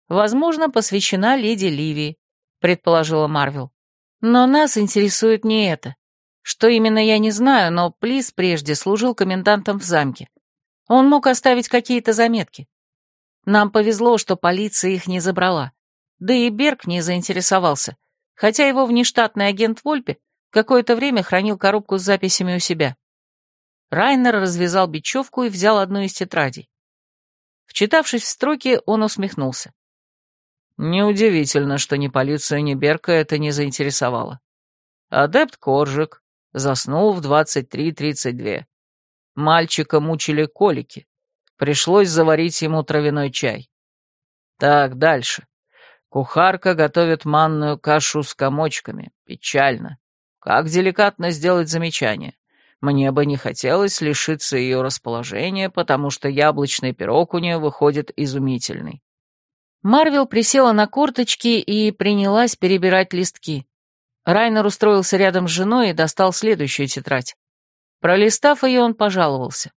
Возможно, посвящена леди Ливии», — предположила Марвел. «Но нас интересует не это. Что именно, я не знаю, но Плис прежде служил комендантом в замке. Он мог оставить какие-то заметки. Нам повезло, что полиция их не забрала. Да и Берг не заинтересовался, хотя его внештатный агент Вольпе какое-то время хранил коробку с записями у себя. Райнер развязал бечевку и взял одну из тетрадей. Вчитавшись в строки, он усмехнулся. Неудивительно, что ни полицию, ни Берка это не заинтересовало. Адепт Коржик заснул в 23.32. Мальчика мучили колики. Пришлось заварить ему травяной чай. Так, дальше. Кухарка готовит манную кашу с комочками. Печально. Как деликатно сделать замечание. Мне бы не хотелось лишиться ее расположения, потому что яблочный пирог у нее выходит изумительный. Марвел присела на корточки и принялась перебирать листки. Райнер устроился рядом с женой и достал следующую тетрадь. Пролистав ее, он пожаловался.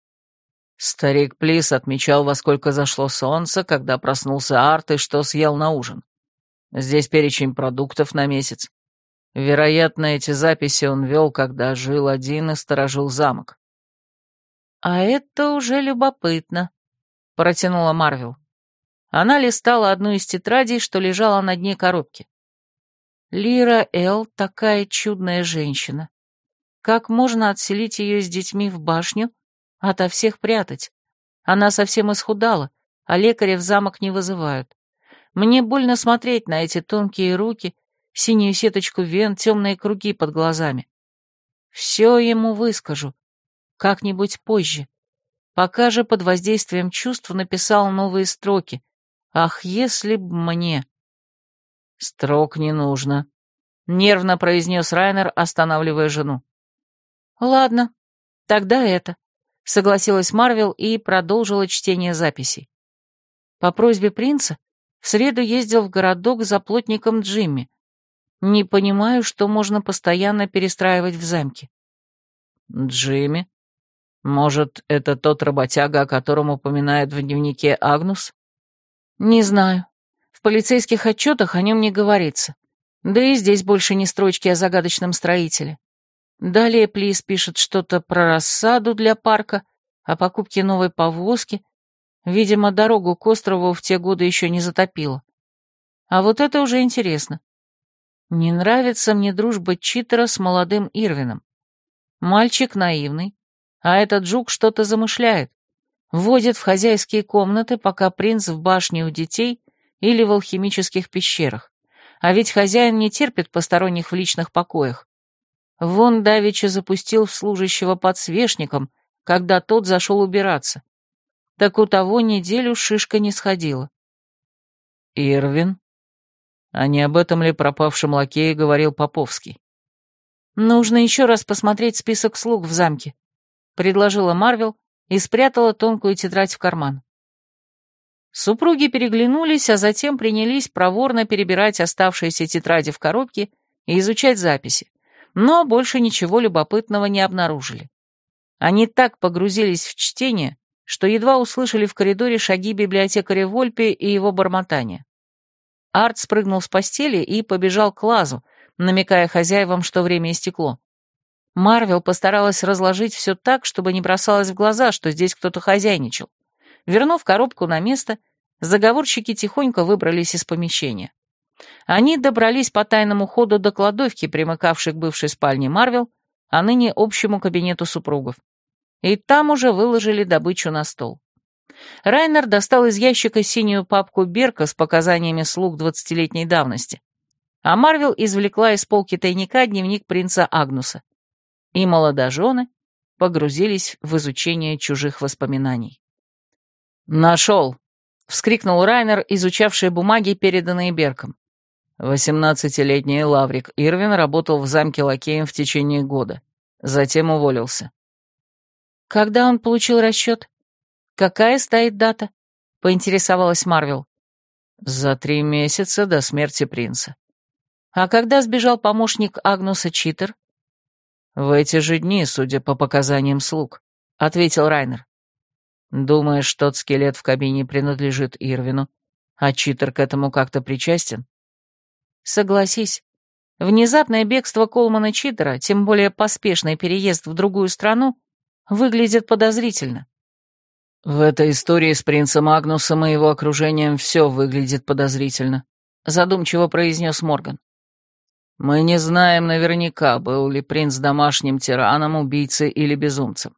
Старик Плис отмечал, во сколько зашло солнце, когда проснулся Арт и что съел на ужин. Здесь перечень продуктов на месяц. Вероятно, эти записи он вел, когда жил один и сторожил замок. «А это уже любопытно», — протянула Марвел. Она листала одну из тетрадей, что лежала на дне коробки. «Лира Эл такая чудная женщина. Как можно отселить ее с детьми в башню, ото всех прятать? Она совсем исхудала, а лекаря в замок не вызывают. Мне больно смотреть на эти тонкие руки синюю сеточку вен, темные круги под глазами. Все ему выскажу. Как-нибудь позже. Пока же под воздействием чувств написал новые строки. Ах, если б мне... Строк не нужно. Нервно произнес Райнер, останавливая жену. Ладно, тогда это. Согласилась Марвел и продолжила чтение записей. По просьбе принца в среду ездил в городок за плотником Джимми, не понимаю, что можно постоянно перестраивать в замке. Джимми? Может, это тот работяга, о котором упоминает в дневнике Агнус? Не знаю. В полицейских отчетах о нем не говорится. Да и здесь больше не строчки о загадочном строителе. Далее Плис пишет что-то про рассаду для парка, о покупке новой повозки. Видимо, дорогу к острову в те годы еще не затопило. А вот это уже интересно. Не нравится мне дружба читера с молодым Ирвином. Мальчик наивный, а этот жук что-то замышляет. Вводит в хозяйские комнаты, пока принц в башне у детей или в алхимических пещерах. А ведь хозяин не терпит посторонних в личных покоях. Вон Давича запустил в служащего подсвечником, когда тот зашел убираться. Так у того неделю шишка не сходила. «Ирвин?» А не об этом ли пропавшем лакее говорил Поповский? «Нужно еще раз посмотреть список слуг в замке», — предложила Марвел и спрятала тонкую тетрадь в карман. Супруги переглянулись, а затем принялись проворно перебирать оставшиеся тетради в коробке и изучать записи, но больше ничего любопытного не обнаружили. Они так погрузились в чтение, что едва услышали в коридоре шаги библиотекаря Вольпе и его бормотания. Арт спрыгнул с постели и побежал к лазу, намекая хозяевам, что время истекло. Марвел постаралась разложить все так, чтобы не бросалось в глаза, что здесь кто-то хозяйничал. Вернув коробку на место, заговорщики тихонько выбрались из помещения. Они добрались по тайному ходу до кладовки, примыкавшей к бывшей спальне Марвел, а ныне общему кабинету супругов. И там уже выложили добычу на стол. Райнер достал из ящика синюю папку Берка с показаниями слуг двадцатилетней давности, а Марвел извлекла из полки тайника дневник принца Агнуса. И молодожены погрузились в изучение чужих воспоминаний. «Нашел!» — вскрикнул Райнер, изучавший бумаги, переданные Берком. Восемнадцатилетний Лаврик Ирвин работал в замке лакеем в течение года. Затем уволился. «Когда он получил расчет?» «Какая стоит дата?» — поинтересовалась Марвел. «За три месяца до смерти принца». «А когда сбежал помощник Агнуса Читер?» «В эти же дни, судя по показаниям слуг», — ответил Райнер. «Думаешь, тот скелет в кабине принадлежит Ирвину, а Читер к этому как-то причастен?» «Согласись, Внезапное бегство Колмана Читера, тем более поспешный переезд в другую страну, выглядит подозрительно. В этой истории с принцем Агнусом и его окружением все выглядит подозрительно, задумчиво произнес Морган. Мы не знаем наверняка, был ли принц домашним тираном, убийцей или безумцем.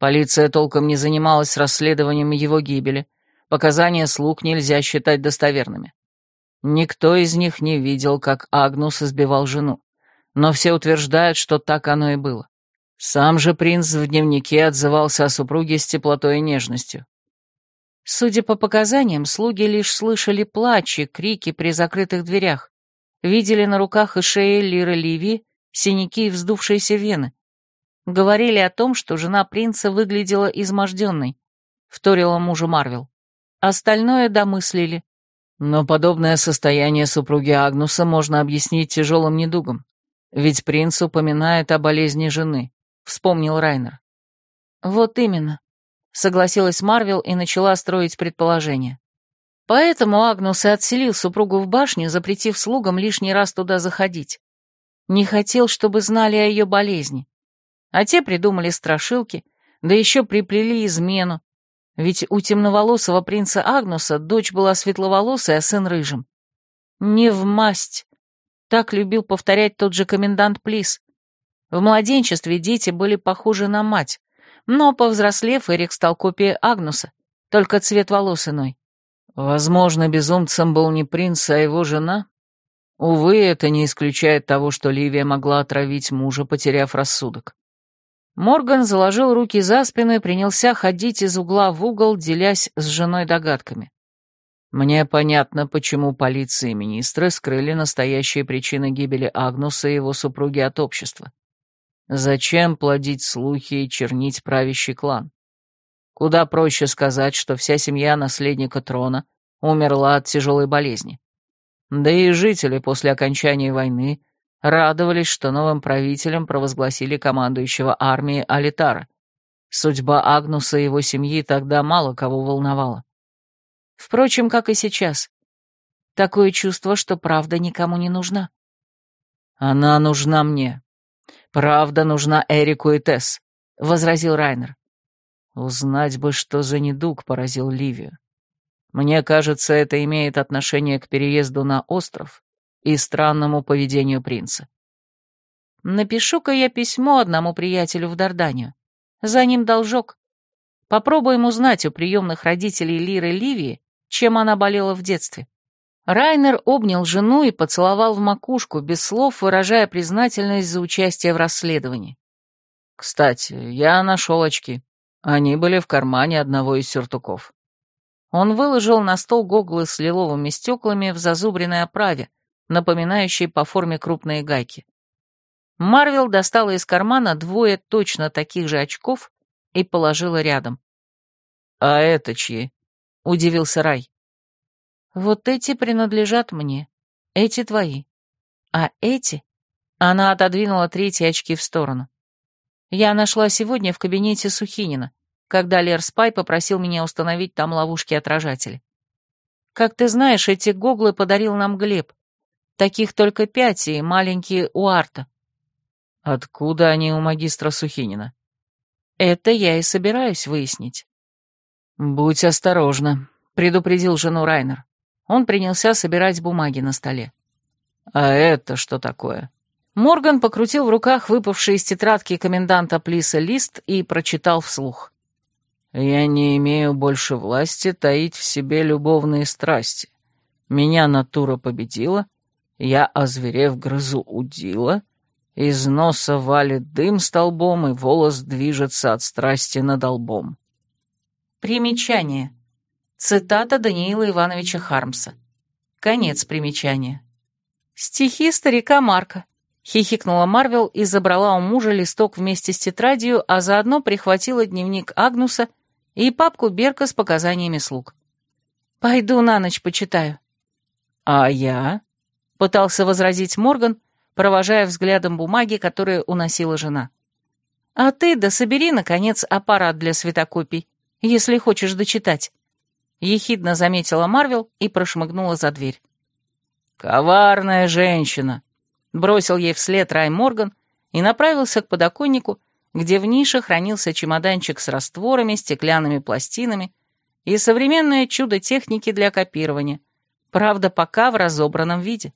Полиция толком не занималась расследованием его гибели, показания слуг нельзя считать достоверными. Никто из них не видел, как Агнус избивал жену, но все утверждают, что так оно и было. Сам же принц в дневнике отзывался о супруге с теплотой и нежностью. Судя по показаниям, слуги лишь слышали плач и крики при закрытых дверях, видели на руках и шее Лиры Ливи синяки и вздувшиеся вены. Говорили о том, что жена принца выглядела изможденной, вторила мужу Марвел. Остальное домыслили. Но подобное состояние супруги Агнуса можно объяснить тяжелым недугом, ведь принц упоминает о болезни жены, вспомнил Райнер. Вот именно, согласилась Марвел и начала строить предположение. Поэтому Агнус и отселил супругу в башню, запретив слугам лишний раз туда заходить. Не хотел, чтобы знали о ее болезни. А те придумали страшилки, да еще приплели измену, ведь у темноволосого принца Агнуса дочь была светловолосой, а сын рыжим. Не в масть. Так любил повторять тот же комендант Плис. В младенчестве дети были похожи на мать, но, повзрослев, Эрик стал копией Агнуса, только цвет волос иной. Возможно, безумцем был не принц, а его жена? Увы, это не исключает того, что Ливия могла отравить мужа, потеряв рассудок. Морган заложил руки за спину и принялся ходить из угла в угол, делясь с женой догадками. Мне понятно, почему полиция и министры скрыли настоящие причины гибели Агнуса и его супруги от общества. Зачем плодить слухи и чернить правящий клан? Куда проще сказать, что вся семья наследника трона умерла от тяжелой болезни. Да и жители после окончания войны радовались, что новым правителем провозгласили командующего армией Алитара. Судьба Агнуса и его семьи тогда мало кого волновала. Впрочем, как и сейчас. Такое чувство, что правда никому не нужна. «Она нужна мне. Правда нужна Эрику и Тесс», — возразил Райнер. Узнать бы, что за недуг поразил Ливию. Мне кажется, это имеет отношение к переезду на остров и странному поведению принца. Напишу-ка я письмо одному приятелю в Дарданию. За ним должок. Попробуем узнать у приемных родителей Лиры Ливии, чем она болела в детстве. Райнер обнял жену и поцеловал в макушку, без слов выражая признательность за участие в расследовании. «Кстати, я нашел очки. Они были в кармане одного из сюртуков». Он выложил на стол гоглы с лиловыми стеклами в зазубренной оправе, напоминающей по форме крупные гайки. Марвел достала из кармана двое точно таких же очков и положила рядом. «А это чьи?» — удивился Рай. «Вот эти принадлежат мне, эти твои. А эти...» Она отодвинула третьи очки в сторону. «Я нашла сегодня в кабинете Сухинина, когда Лер Спай попросил меня установить там ловушки-отражатели. Как ты знаешь, эти гоглы подарил нам Глеб. Таких только пять, и маленькие у Арта. Откуда они у магистра Сухинина? Это я и собираюсь выяснить. Будь осторожна, предупредил жену Райнер. Он принялся собирать бумаги на столе. А это что такое? Морган покрутил в руках выпавший из тетрадки коменданта Плиса лист и прочитал вслух. «Я не имею больше власти таить в себе любовные страсти. Меня натура победила, я, озверев, грызу удила, из носа валит дым столбом, и волос движется от страсти над лбом. Примечание. Цитата Даниила Ивановича Хармса. Конец примечания. Стихи старика Марка. Хихикнула Марвел и забрала у мужа листок вместе с тетрадью, а заодно прихватила дневник Агнуса и папку Берка с показаниями слуг. «Пойду на ночь почитаю». «А я?» Пытался возразить Морган, провожая взглядом бумаги, которые уносила жена. «А ты да собери, наконец, аппарат для светокопий, если хочешь дочитать», — ехидно заметила Марвел и прошмыгнула за дверь. «Коварная женщина», Бросил ей вслед Рай Морган и направился к подоконнику, где в нише хранился чемоданчик с растворами, стеклянными пластинами и современное чудо техники для копирования, правда, пока в разобранном виде.